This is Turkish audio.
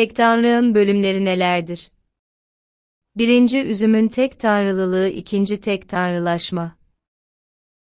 Tek tanrığın bölümleri nelerdir? Birinci üzümün tek tanrılılığı, ikinci tek tanrılaşma.